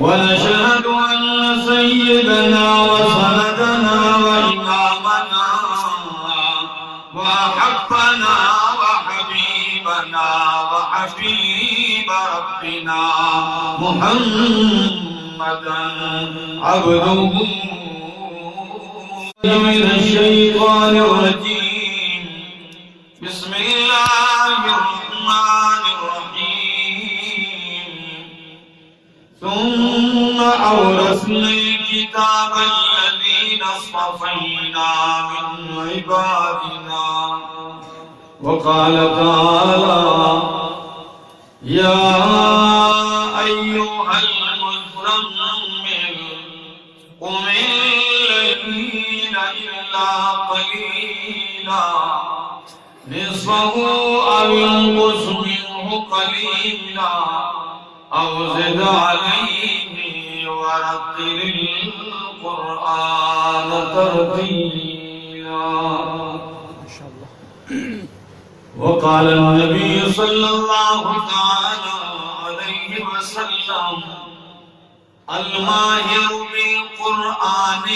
ونشهد أن سيدنا وسندنا وإمامنا وحبنا وحبيبنا وحبيب ربنا محمدا عبده. من الشيطان الرجيم. بسم الله. ثم الكتاب الذين اصطفينا من عبادنا. وقال تعالى يا أيها المزمل، قم الليل إلا قليلا. نصفه أو انقص منه قليلا. أو زد عليه ورتل القرآن ترتيلا. وقال النبي صلى الله تعالى عليه وسلم، الماهر بالقرآن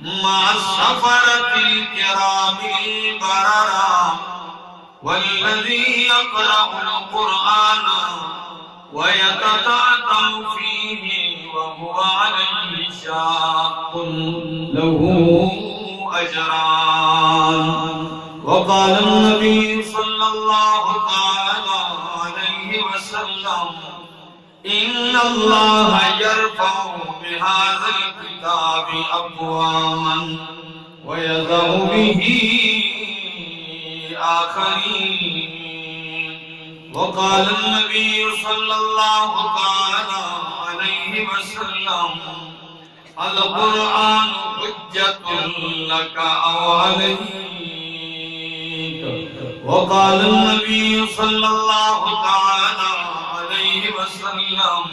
مع السفرة الكرام البررا، والذي يقرأ القرآن ويتتعتع فيه وهو عليه شاق. له أجران. وقال النبي صلى الله تعالى عليه وسلم، إن الله يرفع بهذا الكتاب أقواما ويذر به آخرين. وقال النبي صلى الله تعالى عليه وسلم، القرآن حجة لك أو عليك وقال النبي صلى الله تعالى عليه وسلم،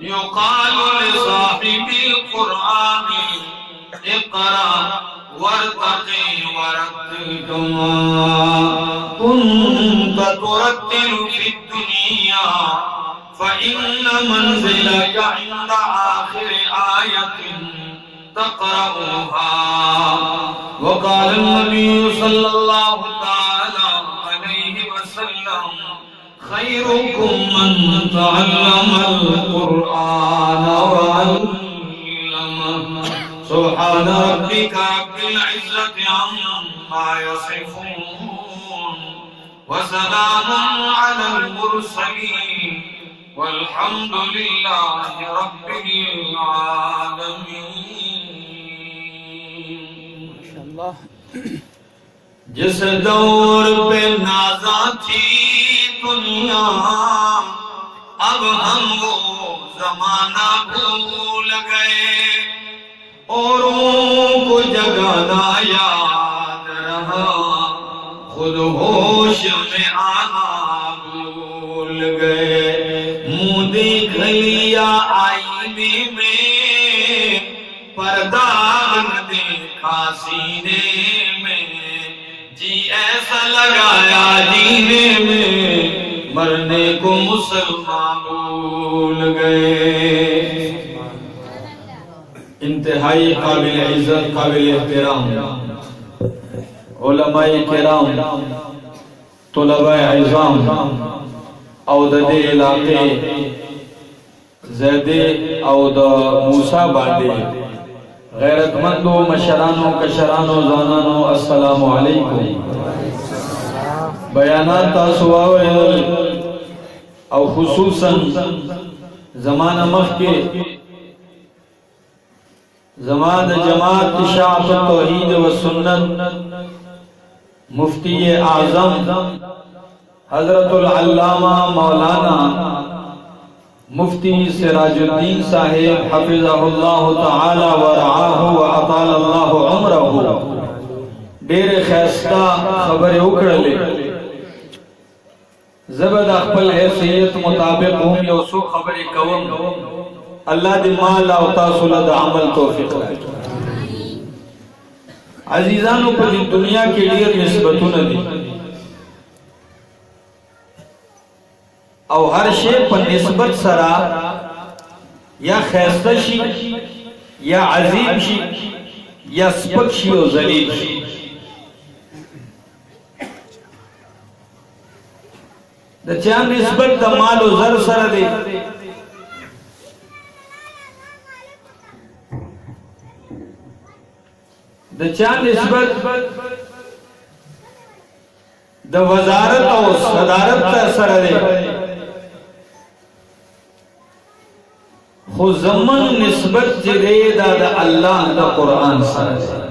يقال لصاحب القرآن اقرأ وارتقي ورتل كما كنت ترتل في الدنيا، فإن منزلك عند آخر آية تقرأها. وقال النبي صلى الله تعالى عليه وسلم، خيركم من تعلم القرآن وعلمه. سبحان ربك رب العزة عما يصفون وسلام على المرسلين والحمد لله رب العالمين. جس دور پہ نازا تھی دنیا اب ہم وہ زمانہ بھول گئے۔ اوروں کو جگانا یاد رہا۔ خود ہوش میں آنا بھول گئے۔ منہ دیکھ لیا آئینے میں۔ پردہ دیکھا سینے میں۔ جی ایسا لگایا جینے میں۔ مرنے کو مسلمان بھول گئے۔ انتہائی قابل عزت، قابل احترام۔ علماء کرام، طلباء عظام او د دې علاقې زیدې او د موسی باندې غیرتمندو، مشرانو، کشرانو ځوانانو السلام علیکم۔ بیانات تاسو او خصوصا زمانہ مخ کې زمان جماعت اشاعت توحید و سنت، مفتی اعظم حضرت العلامہ مولانا مفتی سراج الدین صاحب حفظہ اللہ تعالی و رعاہ و اطال اللہ عمرہ۔ دیر خیستا خبر اکڑلے۔ زبد اخبر حیثیت مطابق ہوں یو سو خبر قوم اللہ دی مال او تاسو له عمل توفیق راکړي عزیزانو په دې دنیا کې ډېر نسبتونه دي او ہر شے پر نسبت سرا یا خیستہ شی، یا عظیم شی، یا سپک شی و ذلیل شی. دا چاہ نسبت دا مال و ذر سر دے؟ دا چاہ نسبت دا وزارت او صدارت تا سر دے خو زمن نسبت جدے دا دا اللہ دا قرآن سر دے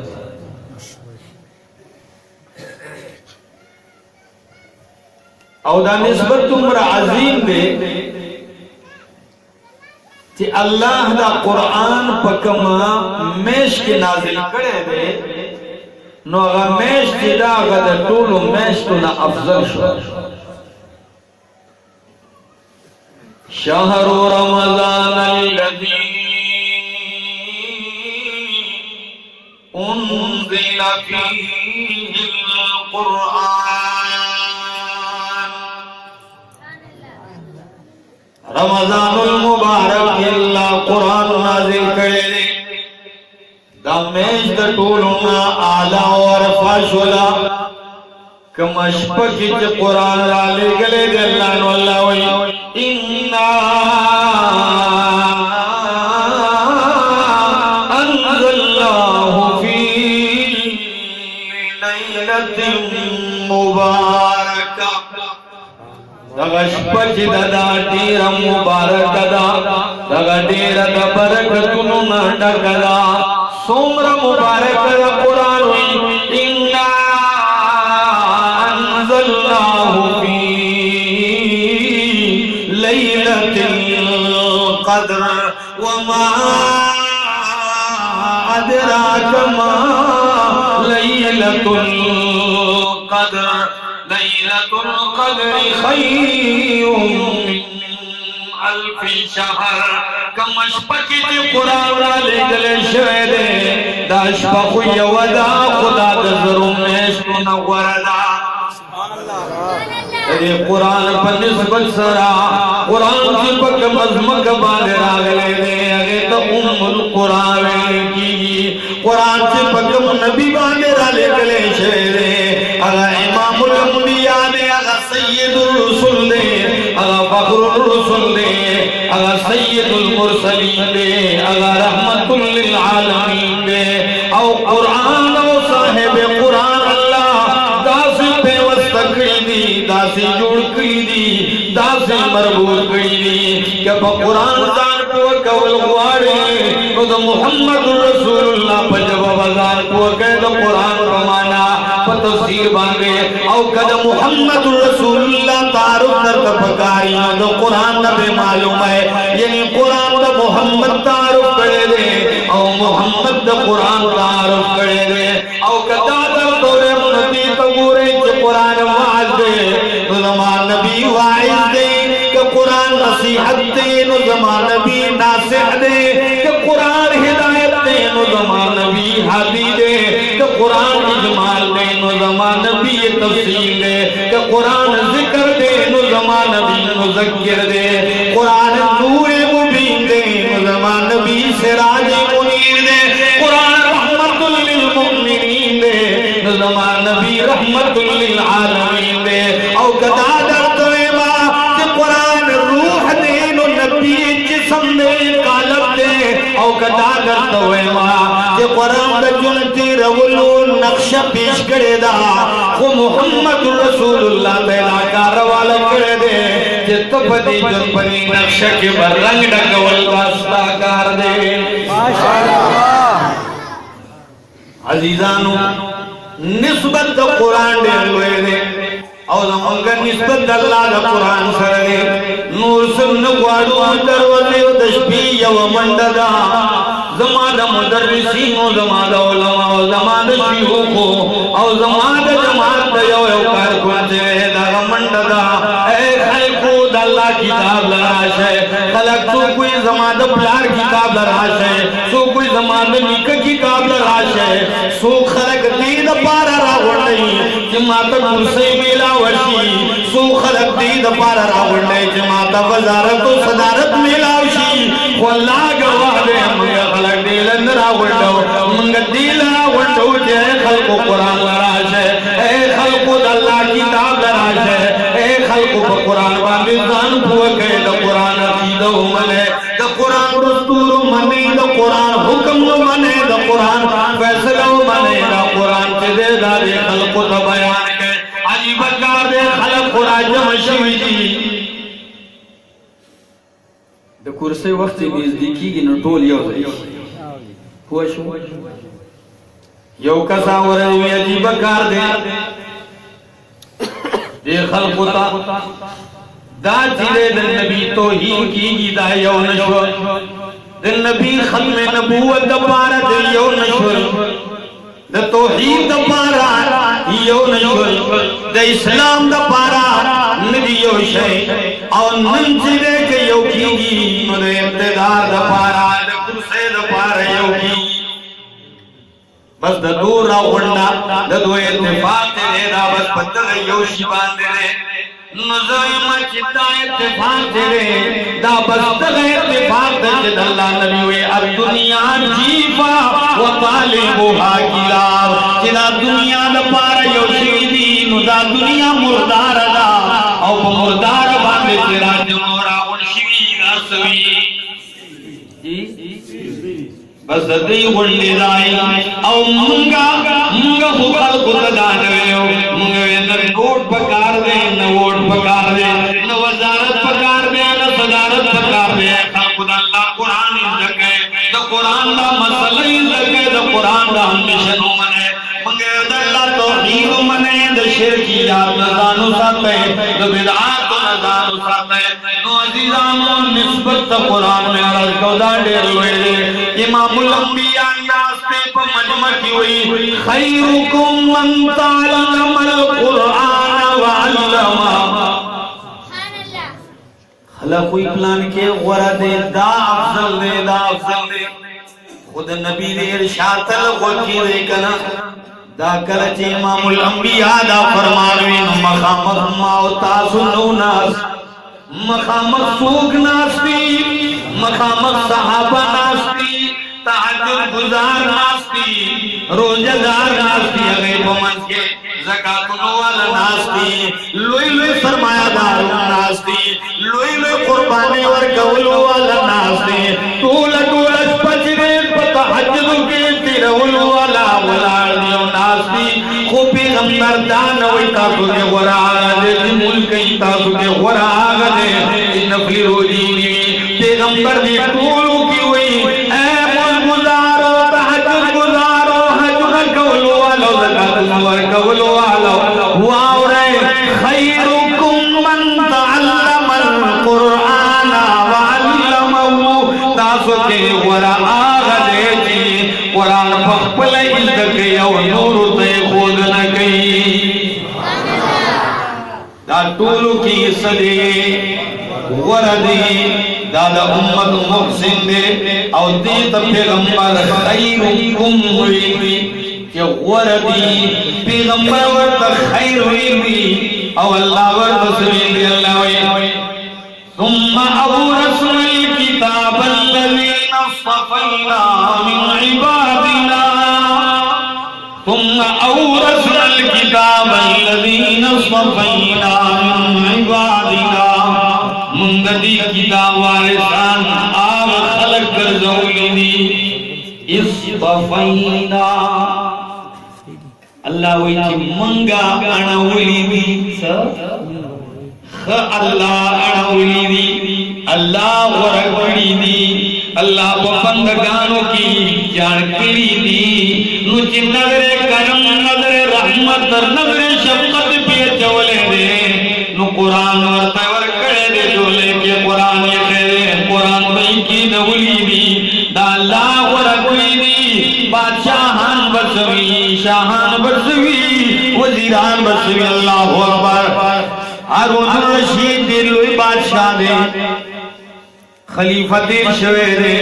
او دا نسبت تمرا عظیم دے کہ اللہ دا قرآن پکما میش کے نازل کرے دے، نو اگا میش کی دا اگا دا طولو میش تو نا افضل شو۔ شہر رمضان الذي انزل فيه القرآن۔ رمضان المبارک اللہ قرآن نازل کرے دے۔ دا میش دا طولنا آلہ اور فاشولا کم اشپکی چی قرآن لالے گلے دے اللہ نو اللہ وی۔ انا انزلناه فی لیلت مبارکہ دغه شپه چې ددا ډیر مبارک ده دغه ډیر د برکتونو نه ډک ده څومره مبارک ده قران وی ان انزلناه فی ليله القدر وما ادراك ما ليله القدر خير من ألف شهر کم اشپکی دی قرآن را لے گلے شوئے دے دا اشپکو یودا خدا دزرو میشتو نوردا اے قرآن پر نسبت سرا قرآن کی پک مزمک باندے راگلے دے اگے تا ام القرآن کی قرآن کی پک نبی باندے رالے گلے شوئے دے اگا امام الانبیاء سید الرسول دے اگا فخر الرسول دے اگا سید المرسلین دے اگا رحمت للعالمین دے او قرآن او صاحب قرآن اللہ داسی پیوست کری دی داسی جوڑ کری دی داسی مربوط کری دی کہ پا قرآن دان کو کول غوارے تو دا محمد رسول اللہ پا جواب ازان کو کہے دا قرآن پا تفسیر باندے او کدا محمد رسول اللہ تعارف در پکاری دا قرآن نبی معلوم ہے. یعنی قرآن دا محمد تعارف کرے دے. او محمد دا قرآن تعارف کرے دے. او کدا در دورے منتی تبورے چھ قرآن وعد دے. تو زمان نبی وعید دے کہ قرآن نصیحت دے. نو زمان نبی ناصح دے کہ قرآن دے زمان نبی حدی دے کہ قرآن اجمال دے نو زمان نبی تفصیل دے، کہ قرآن ذکر دے نو زمان نبی مذکر دے۔ قرآن نور مبین دے نو زمان نبی سراج منیر دے۔ قرآن رحمت للمؤمنین دے نو زمان نبی رحمت للعالمین دے۔ او کدا او کدا در دویما کہ قرآن دا جنتی رولو نقشہ پیش کرے دا خو محمد رسول اللہ پیدا کاروالا کرے دے کہ تب دی جن پنی نقشہ کے بر رنگ ڈگول واسطہ کار دے عزیزانو نسبت دا قرآن دے لوئے دے او زمانگا نسبت دا اللہ دا قرآن سر دے نور سن نگوارو دروازے و دشپی یو منددا زمان دا مدرسین و زمان دا علماء و زمان دا شیوخو او زمان دا جماعت دا یو یو کار کنچے دا منددا اے خلقو دا اللہ کتاب لراش ہے. خلق سو کوئی زمان دا پلار کتاب لراش ہے. سو کوئی زمان دا نکا کتاب لراش ہے. سو خلق دید پارا راوڑ نہیں. جماعت کرسی میلا وشی سو خلق دید پارا راوڑ نہیں. جماعت وزارت و صدارت میلا وشی واللہ گواہ دے منگا خلق دیل اندر راوڑ منگا دیل جے خلق قرآن لراش ہے اے خلق اللہ کتاب لراش ہے اے خلق قرآن باندې ځان پوکه د قرآن عقیده ومنه د قرآن دستور منه د قرآن حکم منه د قرآن فیصله منه د قرآن چې د داري خلق ته بیان کړي عجیب کار دې خلق راجم شوی دي د کورسۍ وخت یې نږدې کېږي نو ټول یو ځای پوه شو؟ یو کسا ورنوی عجیب کار دې دے خلق تا۔ دا چیرے دن نبی توہین کی گی دا یو نشور دن نبی ختم نبوت دا پارا دے یو نشور دا توحید دا پارا یو نشور دا اسلام دا پارا ندی یو شے۔ اور نن چیرے بس د دور را غونډا د دوی اتفاق دې دا بس پتل یو شی باندې نو زویم چې دا اتفاق دې دا بس د اتفاق دې د الله نبی وي اب دنیا جیفا و طالبها کلاب چې دا دنیا د پاره یو شی دی، نو دا دنیا مردار دا۔ او په مردار باندې چې راځي مورا ون شي راسوي بس دې غونډې دای او مونږه مونږه خو خلکو ته دا نه ویو مونږه نه نوٹ پکار دې نه ووټ پکار دې نه وزارت پکار دې نه صدارت پکار دې خلکو د الله قرآن زکه د قرآن دا مسله زکه د قرآن دا مشن ومنه مونږه د الله توحید ومنه د شرکیات نه ځانو ساتي د بدعات نه ځانو ساتي نو عزیزانو نسبت قرآن میں عرض کو دا ډېر لوی امام الانبیاء ناستے پا مجمع کی ہوئی خیرکم من تعلم القرآن وعلما خلق کوئی پلان کے غورا دے دا افضل دے دا افضل دے خود نبی دے ارشاد تلقو کی دے کنا دا کلچ امام الانبیاء دا فرمانوی مخامت ماو تاسو نو ناس مخامت سوک ناستی؟ مخامت صحابہ ناستی؟ تحجد گزار ناستی؟ روزہ دار ناستی اگر بمن کے زکاة والا ناستی؟ لوئی لوئی سرمایہ دار ناستی؟ لوئی لوئی قربانی ورکول والا طول طول پچنے پتا حجد رول والا ولار دیو ناستی خو پیغمبر دانوی تاسو کے غرا دی ملکی تاسو کے صدې وردی دا امت محسن دے او دې ته پیغمبر خیرکم وی چې وردی پیغمبر ورته خیر وی او الله ورته سوي دی الله. وی ثم أورثنا الكتاب الذين اصطفينا من عبادنا. ثم أورثنا الكتاب الذين اصطفينا من عبادنا. اصطفینا اللہ وی چی منگا اڑولی دی. خ اللہ اڑولی دی. اللہ ورکڑی دی. اللہ بندگانوں کی جان کری دی. نو چی نظر کرم، نظر رحمت نظر شفقت پی چولے دے. نو قرآن ورطا ورکڑے دے جولے کے قرآن یہ دے قرآن بھئی کی نولی دی. دا اللہ بسوی شاہان اللہ اکبر ہارون الرشید دیر لوی بادشاہ دے، خلیفہ دیر شوے دے،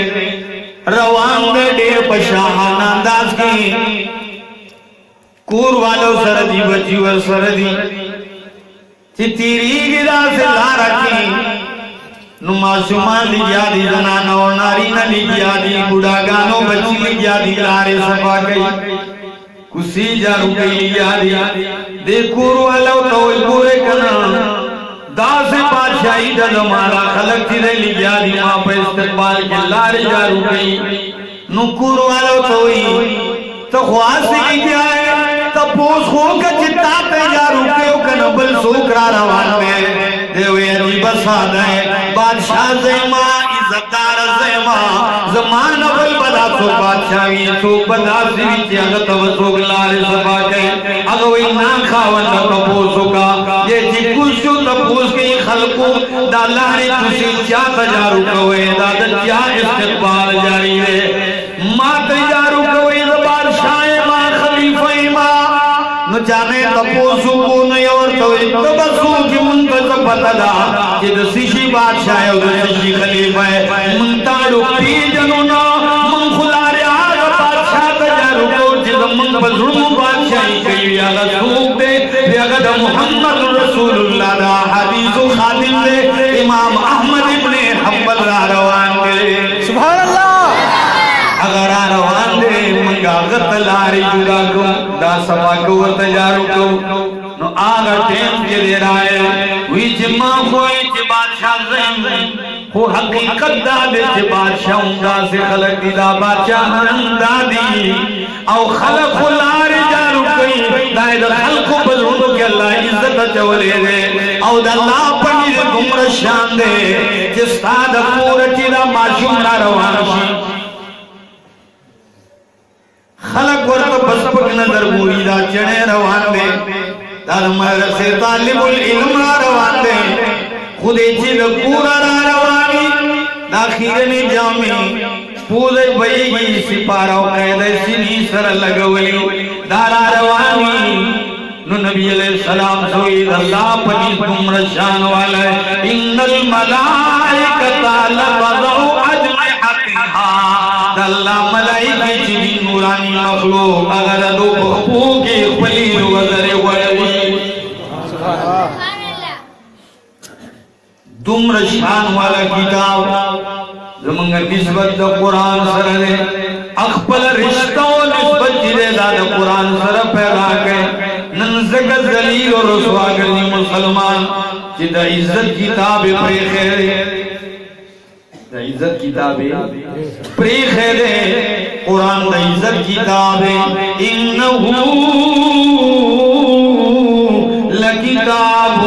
روان دے دیر پشاہان انداز کی، کور والو سردی، بچی ور سردی، چی تیری گدا سے لارا کی، نو لگیا دی زنانا و نارینا لگیا دی بڑاگانو بچی لگیا دی لارے سفا گئی۔ کسی جارو گئی لگیا دی دے کور والو توئی کنا دا سے بادشاہی دا زمانہ خلق چی دے لگیا دی ماں پہ استقبال کے لارے جارو گئی نو کور والو توئی تو خواست لگیا ہے تپوس خو کا چتا تیار رکیو کن بل سوکرا روان میں دیوی عجیب سادہ ہے بادشاہ زیمہ عزتدار زیمہ زمان بل بدا سو بادشاہی، سو بدا سوی چیغت و سوک لار سبا کے اگوی نان خاون کا تپوسو کا یہ جی کشو تپوس کے خلقو۔ دا لاری تسی چا تجارو کوئے، دا دا چا استقبال جاری ہے ما تجارو کوئے، دا بادشاہ ما، خلیفہ ما۔ نو جانے تپوسو کو نہیں اور توی تبسو کی منتظ پتہ دا کہ دا سیشی بادشاہ ہے دا سیشی خلیفہ ہے۔ منتارو پی جنونا من خدا ریا دا بادشاہ دا جارو کو جدا من بزرم بادشاہی کئی آگا سوک دے بیاگا دا محمد رسول اللہ دا حدیث و خاتم دے۔ امام احمد ابن حنبل را روان دے۔ سبحان اللہ! اگر آروان دے منگا غط لاری جدا کو دا سبا کو ورتجارو کو نو آگا ٹیم کے دے ہوئی جمع ہوئی چی بادشاہ زیم ہو حقیقت دا دے چی بادشاہ انگا سے خلق دی دا بادشاہ اندا دی. او خلق لاری جارو کئی دائے دا خلق بزرگو کہ اللہ عزت چولے دے. او دا اللہ پنی دے گمر شان دے جستا دا پورا چی دا معشوم نا روان شی. خلق ورطا بسپک نظر موئی دا چڑے روان دے. دار مدرسے طالب العلم را روان دے خودی چید پورا را روانی۔ دا خیرنی جامی پوزے بئیگی سپارا و قید سنی سر لگولی۔ دارا روانی۔ نو نبی علیہ السلام سوید اللہ پنی تم رشان والا ہے ان الملائکتا لبضعو اجمعتها دلہ ملائکی چیزی نورانی مخلوق اگر دو بخبو کے خپلی دمر شان والا کتاب زمانگا نسبت دا قرآن سر دے اخپل رشتہ و نسبت جدے دا دا قرآن سر پیدا کے ننزگ زلیل و رسوا کرنی مسلمان جدہ عزت کتاب پری خیر دا عزت کتاب پری خیر قرآن دا عزت کتاب انہو لکتاب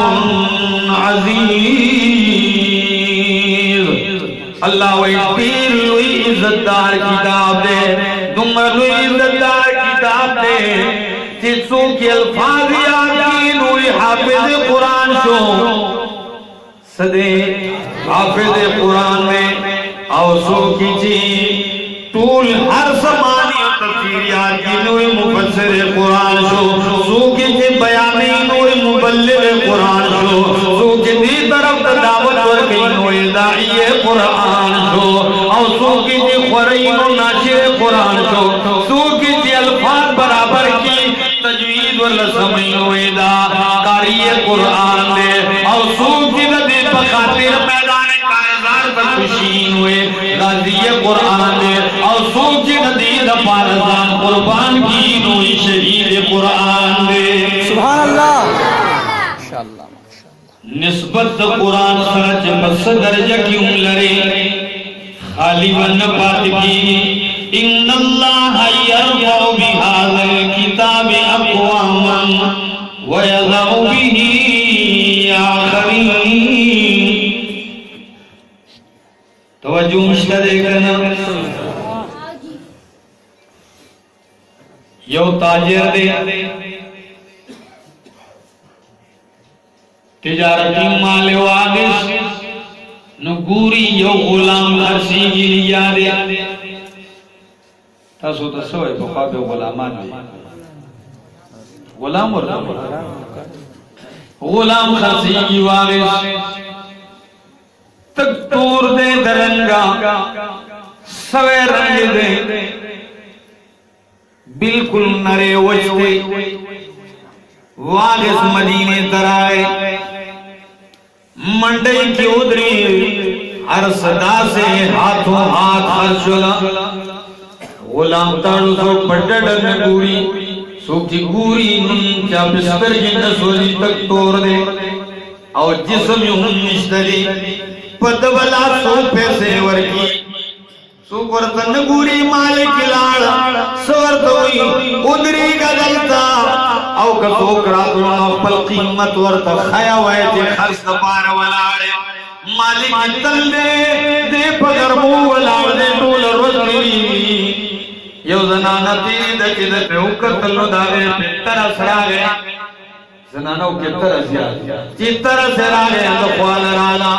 عزیز اللہ وی پیر لوی عزتدار کتاب دے دمر لوی عزتدار کتاب دے۔ جسو کی الفاظ یادی لوی حافظ قرآن شو۔ صدے حافظ قرآن میں اوسو کی چی طول ہر زمانی و تفسیریات کی مفسر قرآن شو۔ سو کی چی بیانی نوی مبلغ قرآن شو۔ سو کی دی طرف دعوت ورکی نوی داعی قرآن۔ قرآن شو او سو کی چی خورین و ناشر قرآن شو سو کی الفاظ برابر کی، تجوید و لسمی نوی دا قاری قرآن دے۔ او سو کی دی بخاطر میدان کارزار پر خوشین ہوئے غازی قرآن دے۔ اور سوچ ندید پارزان قربان کی۔ نسبت دا قرآن سرچ بس درجہ کیوں لرے خالی ون بات کی ان اللہ یرفع بهذا الكتاب اقواما ويذع به آخرین توجہ مشترے کرنا یو تاجر دے تجارتی مال واگس نگوری یو غلام خرسی کی لیا دے تاسو تسوئے بخواب غلامان دے غلام ورنہ غلام خرسی وارث تک تور دے درنگا، سوے رنگ دے۔ بالکل نرے وجتے وارث مدینے ترائے منڈئی کی ادری ہر سے ہاتھوں ہاتھ ہر چلا غلام تاڑو سو پڑھڑ میں گوری سو گوری نن کیا بستر جی جن سولی تک توڑ دے۔ او جسم یوں نشتری پدولا سو پیسے ورکی سو کرتن گوری مالک لاڑ، سور دوئی، ادری گدلتا۔ او کتو کراتو اپل قیمت ورطا خیا وائے تے خرس دپار ولاڑے مالک تل دے دے پگرمو ولاڑ دے ٹول رجلی یو زنانا تیری دا چی دا پیو کتلو دا گئے پیتر اسرا گئے زنانو کتر اسیا چی تر اسرا گئے دا خوال رانا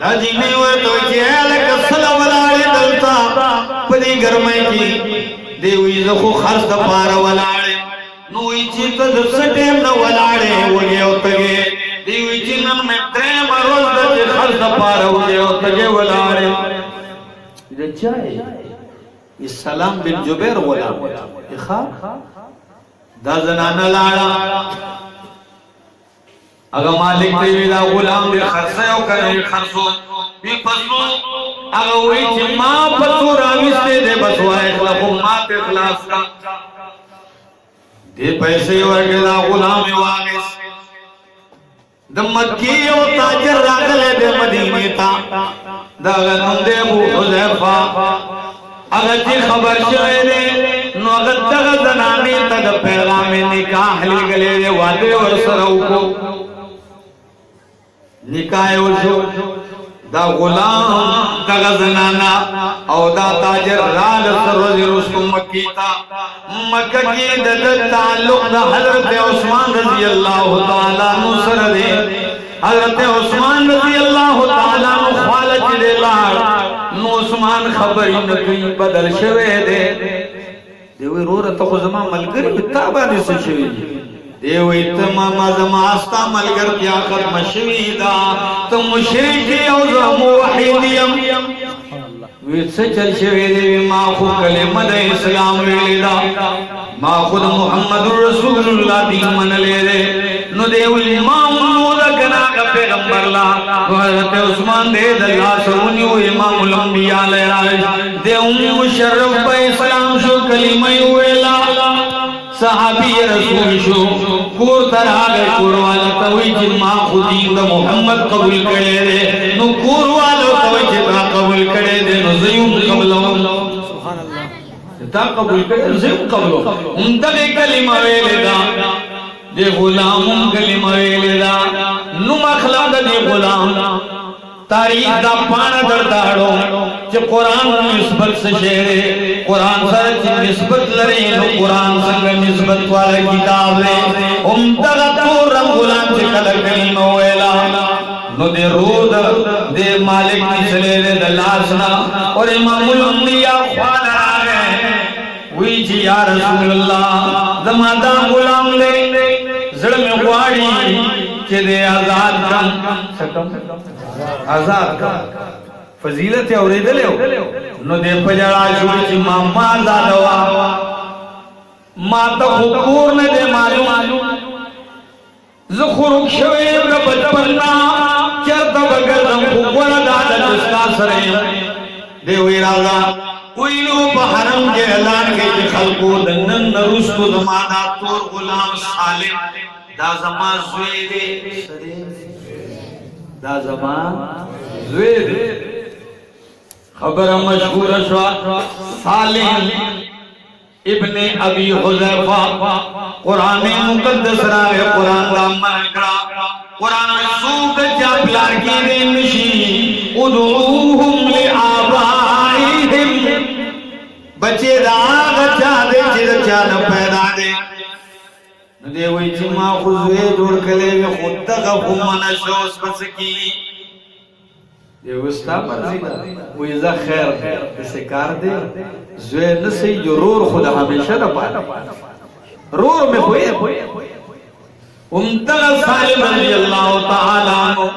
دا جینے ہوئے تو چی ہے لکا صدا ولاڑے دلتا پدی گرمائی کی دیوی زخو خرس دا پارا ولاڑے نوی چی تا دا سٹیم دا ولاڑے وگے او تگے دیوی چی نن میں تریم روز دا چی خرس دا پارا وگے او دا چاہے یہ سلام بن جبیر غلام خواب دا زنانا لاڑا اگا مالک تیوی دا غلام دے خرسے او کرے خرسو بی پسو اگا وی چی ما پسو راویستے دے بسوا اخلاقو ما تے اخلاص کا دے پیسے ورگے دا غلام واغس دا مکی او تاجر راگلے دے مدینے تا۔ دا غنم دے ابو حضیفہ اگر چی جی خبر شوئے دے، نو اگر دغا زنانی تا دا پیغام نکاح لی گلے دے، وعدے ورسرہو کو نکاح ورشو دا غلام دغا زنانا او دا تاجر رال سر وزیر کو مکی تا. مکہ کی دا تعلق دا حضرت عثمان رضی اللہ تعالیٰ نصر دے. حضرت عثمان رضی اللہ تعالیٰ خالج دے لار نو عثمان خبری نکی بدل شوے دے. دیوی رو رتا خو زمان ملگری اتابا نیسا شوی دیوی تمام زمان استا ملگر کیا ختم شوی دا. تم مشرکی او زم وحیدیم ویت سے چل شوی دیوی ما خود کلمہ دا اسلام ویلی دا. ما خود محمد رسول اللہ دین من لے دے نو دیوی امام نودا کنا کا پیغمبر لا. حضرت عثمان دے دلہ سرونی و امام الانبیاء لے رائے دے ام مشرف پہ اسلام شو کلمہ ویلا. صحابی رسول شو. کور تر آگئے کور والا توی جن ما خودین دا محمد قبول کرے دے، نو کور والا توی جتا قبول کرے دے، نو زیوم قبلو۔ سبحان اللہ تا قبول کرے زیون قبلو۔ ہم دقی کلمہ ویلے دا۔ دے غلام ہم کلمہ ویلے دا۔ نو مخلق دا دے غلام۔ تاریخ دا پانا در داڑو قرآن نسبت سے شہرے قرآن سر چھ نسبت لرے، نو قرآن سنگ نسبت والا کتاب لے۔ ام دغتو رنگ غلام چھ کلر کلمہ ویلا۔ نو دے رود، دے مالک نسلے دے دلاسنا اور امام الانبیاء خوانا آگئے وی چھ یا رسول اللہ زمادہ غلام لے زڑ میں غواری چھ دے آزاد کم سکم آزاد کا. فضیلت اور دلے ہو. نو دے پجڑا شوڑ چی جی ماما آزاد ہوا ما تا خکور نے دے معلوم. زخورک شویب کا بچپنا چرتا بگردم خکور دادا جستا سرے. دے ہوئی راضا کوئی لو پا کے اعلان کے جی خلقو دنن نرستو دمانا تور غلام سالم. دا زمان زوی دے. سرے دا زمان زوی خبر مشہور شوا سالم ابن ابی حضیفہ قرآن مقدس رائے قرآن دا منکڑا قرآن سوک جا پلار کی دے نشی؟ ادعوہم لی آبائیہم بچے دا آگا چا دے چیز چا نہ پیدا دے. دے وی چما خوزوے جوڑ کلے وی خود تغا خمنا شوز بسکی دے وستا مرضی وی ازا خیر اسے کار دے زوے نسی جو رور خدا ہمیشہ دا پانا رور میں ہوئے امتغ سالم رضی اللہ تعالیٰ عنہ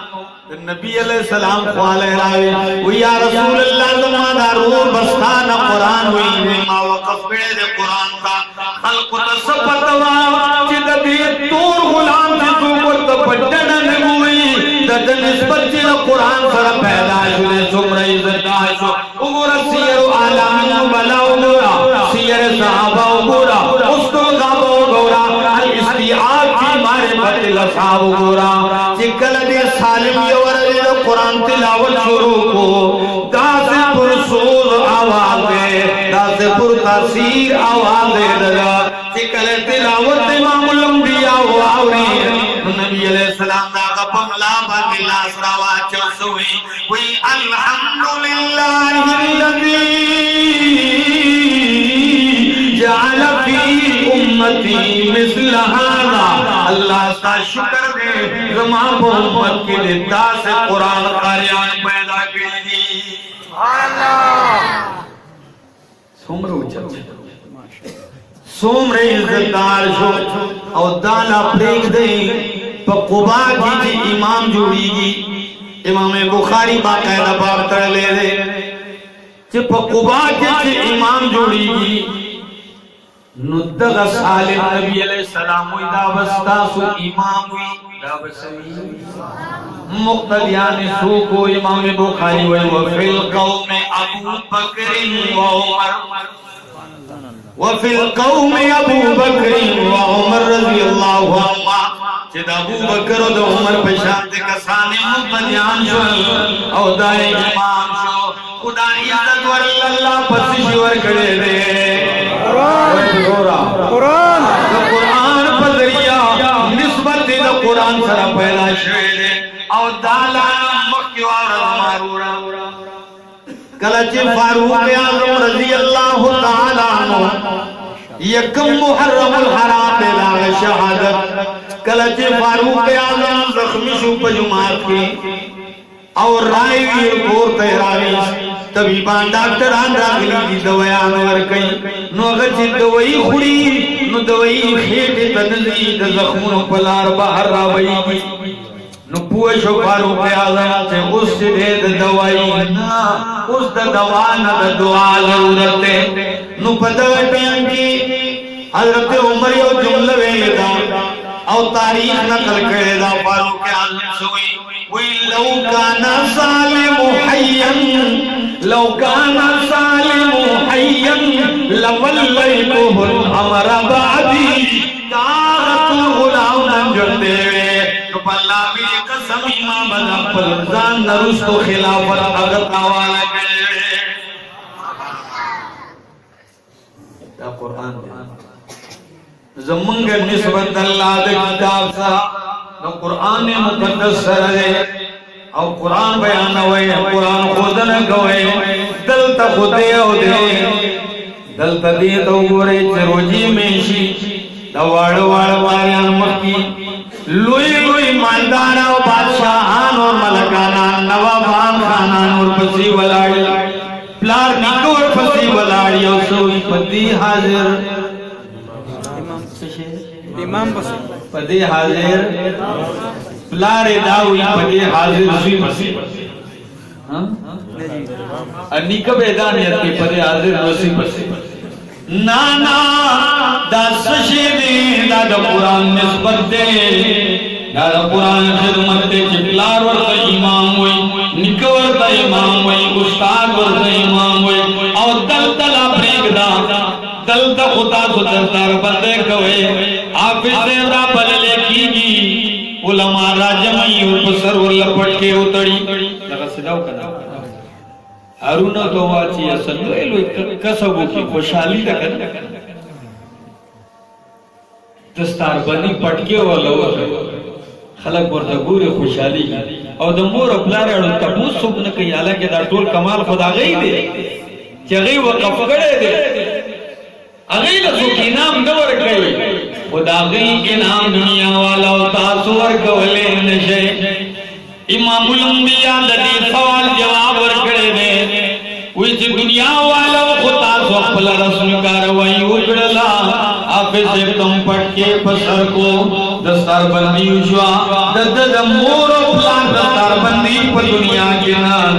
نبی علیہ السلام خوالے راوی. وی یا رسول اللہ زمانہ روح بستان قرآن ہوئی ما وقف دے قرآن تا خلق دبی تور غلام تی تو کرتا پٹنا نگوئی دد نسبت چی قرآن سر پیدا شدے سمر عزت آشو اگورا سیر و عالم بلا اگورا سیر صحابہ اگورا اس استل غابہ اگورا الاستیعاب کی مارے بھت لصحاب اگورا چکل جی دے سالم یور دے قرآن تلاوت شروع کو دا پر تاثیر آواز دے دلا چکل تلاوت امام الانبیاء و آوری۔ نبی علیہ السلام دا غپم لا باقی لاس راوا چوسوئی وی الحمدللہ الذی جعل فی امتی مثل هذا اللہ تا شکر دے زمان پر کے لیے دا سے قرآن قاریان پیدا کری سمرو چل سوم رئی عزتدار شو او دالا پریک دیں پا قبا کی جی امام جوڑی گی، امام بخاری باقاعدہ باب تڑ لے دے۔ چی پا قبا کی جی امام جوڑی گی ندغ سالم نبی علیہ السلام وی دا بستاسو امام وی. دا بسوی مقتدیان سو کو امام بخاری وی، وفی القوم ابو بکر و عمر. وفي القوم ابو بکر و عمر رضی اللہ عنہ چید ابو بکر و دا عمر پشان دے کسانے مقتدیان شو، او دا امام شو۔ خدا عزت ورل اللہ پس شور کڑے دے۔ قرآن! قرآن قرآن پر ذریعہ، نسبت دے قرآن سرا پیدا شوئے دے او دالا مکیوار مارورا۔ کلچ فاروق اعظم رضی اللہ تعالیٰ عنہ یکم محرم الحرام لاغ شہادت۔ کلچ فاروق اعظم زخمی شو پا جماعت کی۔ اور رائے وی کور تہراوی طبیبان ڈاکٹران راغلی دی دویان ورکی نو اگر چی دوئی خوڑی نو دوئی خیٹ تنزی دا زخمون پلار باہر راوئی گی نو پوشو فاروق اعظم سے اس سے دے دا دوائی نا اس دا دوانا دا دعا ضرورت ہے نو پتوے پیان کی حضرت عمر یو جملہ ویلے دا او تاریخ نقل کرے دا فاروق اعظم سوئی وی لو کانا ظالم لو کانا ظالم حیاں لولیتو الامر بعدی کاغت الغلام نجلتے وے تو پلا میری قسم امام بنا پلزان نرستو خلافت حضرت آوالا کرے دا قرآن دے زمنگ نسبت اللہ دے کتاب سا دا قرآن مقدس سر دے او قرآن بیان ہوئے قرآن خودن گوئے دل تا خودے او دے۔ دل تا دے تو گورے چروجی میشی دا وار وار واریان مکی۔ لوئی لوئی مالدارا و بادشاہان اور ملکانا نوابان خانان اور پسی ولاڑی۔ پلار نکو اور پسی ولاڑی اور سوئی پتی حاضر۔ امام بس. پدی حاضر۔ پلار داوی پدی حاضر سوئی پسی انی کب ایدانیت کی پدی حاضر نوسی پسی نانا دا سشی دی دا دا قرآن نسبت دے. دا دا قرآن خدمت دے چی پلار ورطا امام ہوئی نکو ورطا امام ہوئی استاد ورطا امام ہوئی. او دل تلا پریگ دا دل تا خدا سدر تار بندے کوئے. آفیس دے دا کی گی علماء راجمائی اوپسر ورلپٹ کے اتڑی لگا صداو کنا. هارون تو واچی اصل لوی لوی کسبو کی خوشحالی دا دستار بندی پٹکے والا ہوا خلق ورته ګوري خوشحالي او د مور او پلار اړو تاسو څوک نه کوي حالکه دا ټول کمال خدا غي دی چې غي وقف کړي دی هغه له څوک انعام نه ورکړي خدا غي انعام دنیا والا او تاسو ورکولې نشي امام الانبیاء د دې سوال جواب ورکړي دی وی چې دنیا والا خدا سو خپل رسم کاروي وکړلا حافظ تم پټ کے پسر کو دستار بندی شوا دد د مور او پلان دستار بندی په دنیا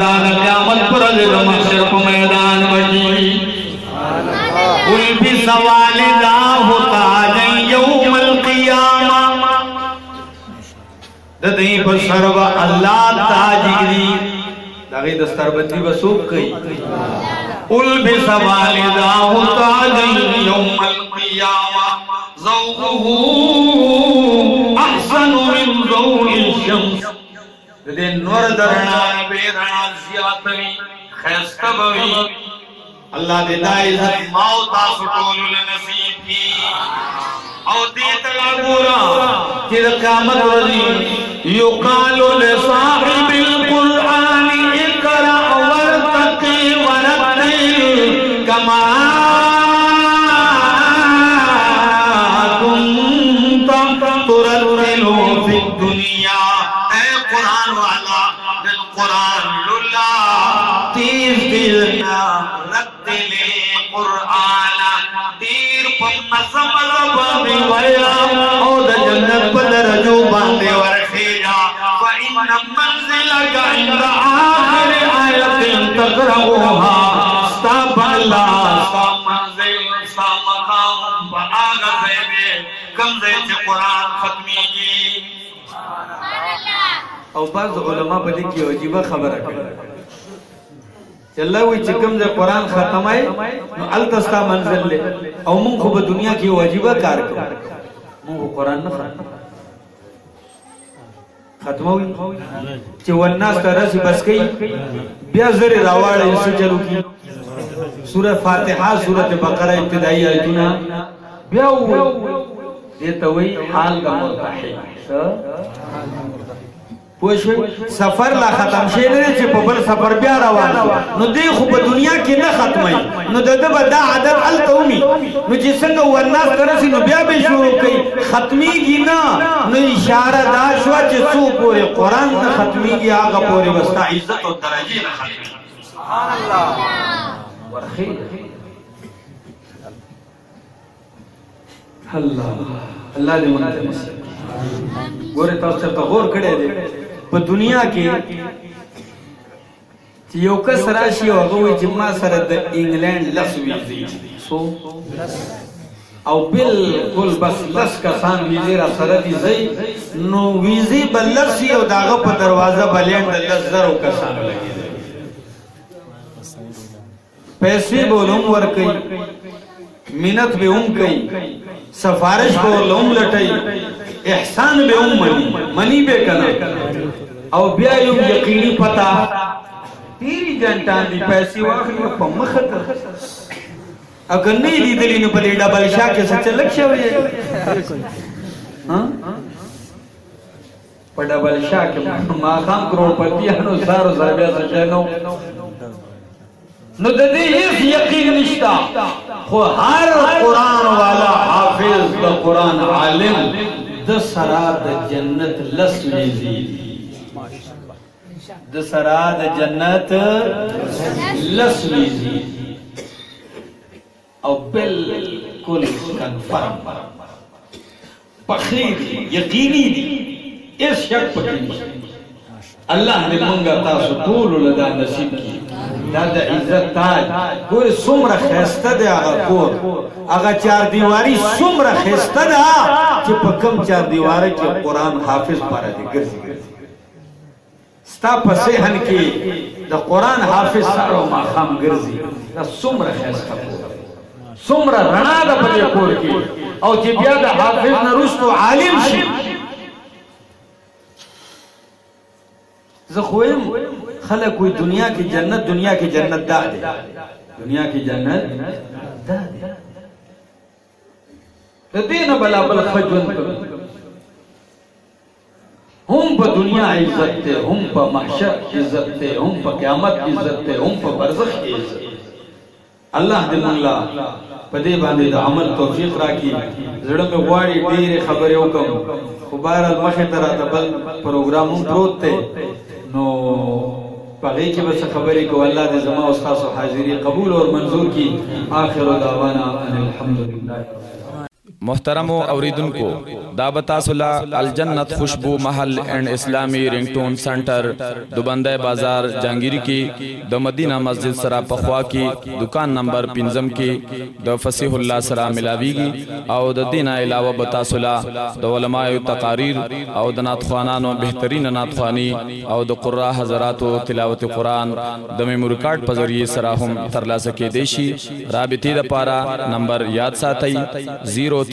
دا د قیامت پر د محشر په میدان بچی۔ قل بھی سوال دا ہوتا جن ددی پر سرو اللہ تاجگری داغی دستار بندی بسوک کئی قل بھی سوال دا ہوتا یوم القیامہ ذوقه احسن من ضوء الشمس. ددی نور درنا بیرنا زیاتوی خیستبوی اللہ دے دائی عزت موتا سٹول نصیب کی او دیتا گورا تیر قیامت رضی یقالو لصاحب القرآن، اقرأ ورتقی ورتل کما كنت ترتلو فی الدنیا۔ اے قرآن والا، دل قرآن للا تیز دل او بعض علماء په دې کې عجیبه خبره کوي چې الله وی چې کوم ځای قران ختمای نو التستا منزل له او مونږ خو په دنیا کې یو عجیبه کار کوو مونږ قران نه ختم۔ ختموي چې والناس ترسي بس کوي بیا زری راواړې څه چلو کی۔ سورہ فاتحه سورہ بقره ابتدائی آیتونه بیا و دې ته وی حال د مرتاحین پوښوي سفر لا ختم شي نه چې په بل سفر بیا روان نو دی خو په دنیا کې نه ختمي نو د دغه دا عادت التومي نو چې څنګه ورناس ترسي نو بیا به شروع کوي. ختميږي نه. نو اشاره دا شو چې څو پورې قران نه ختميږي هغه پورې وستا عزت او درجه نه ختمي سبحان الله. ورخي الله. الله دې مونږ ته ګوره تاسو ته غور کړی دی. په دنیا کې چې یو کس راشي او هغه وایي چې ما سره د انګلند لس ویزې سو؟ او بالکل بس لس کسان ویزې را سره دي. زی نو ویزې بل لسی او داغه په دروازه بلند د لس زرو کسان لګي پیسې بولم ور منت به هم کوي. سفارش کو لوم لټي احسان به هم مني. مني به کنا او بیا یو یقیني پتا تیری جنټان دی پیسې واخلي په مخ ته. اگر نه لیدلی نو په دې ډبل شا کې څه چلک شوی ها؟ په ډبل شا کې ما خام کروڑپتیانو زارو زر بیا څه نو. نو د دې هیڅ یقین نشتا خو هر قران والا حافظ د قران عالم د سرا د جنت لس ویزی. د سرا د جنت لس ویزی او بالکل کنفرم پخیر یقینی دی. اس شک پکې نشته الله دې مونږه تاسو ټول لدا نصیب کړي دا د عزت تاج. ګوره، څومره خسته دی هغه کور. هغه چار دیواری څومره خسته ده چې په کم چار دیواره کې قران حافظ پاره دی. ګرځي ستا په سهن کې د قران حافظ سره ما خام ګرځي دا څومره خسته څومره رڼا ده په دې کور کې او چې بیا د حافظ نه رښتو عالم شي زه خویم خلق کوئی دنیا کی جنت، دنیا کی جنت دا دے۔ دنیا کی جنت دا دے۔ تو دین بلا بل خجون تو ہم پا دنیا عزت تے ہم پا محشر عزت تے ہم پا قیامت عزت تے ہم پا برزخ عزت اللہ دل اللہ پدې باندې د عمل توفیق راکړي زړه مې غواړي ډېرې خبرې وکم خو بهرحال مخې ته راته بل پروت دی نو پغې کې بس خبرې کو الله دې زما او تاسو حاضری قبول او منظور کی۔ آخر دعوانا ان الحمدلله محترم و اوریدن کو دابتا صلاح الجنت خوشبو محل اینڈ اسلامی رنگٹون سنٹر دوبندہ بازار جانگیری کی دو مدینہ مسجد سرا پخوا کی دکان نمبر پنزم کی دو فسیح اللہ سرا ملاوی گی او د دینہ علاوہ بتا صلاح دو علماء تقاریر او د ناتخوانانو بہترین ناتخوانی او د قرآ حضرات و تلاوت قرآن د میمور کارڈ په ذریعے سره هم ترلاسه کې دیشي رابطې د پارا نمبر یاد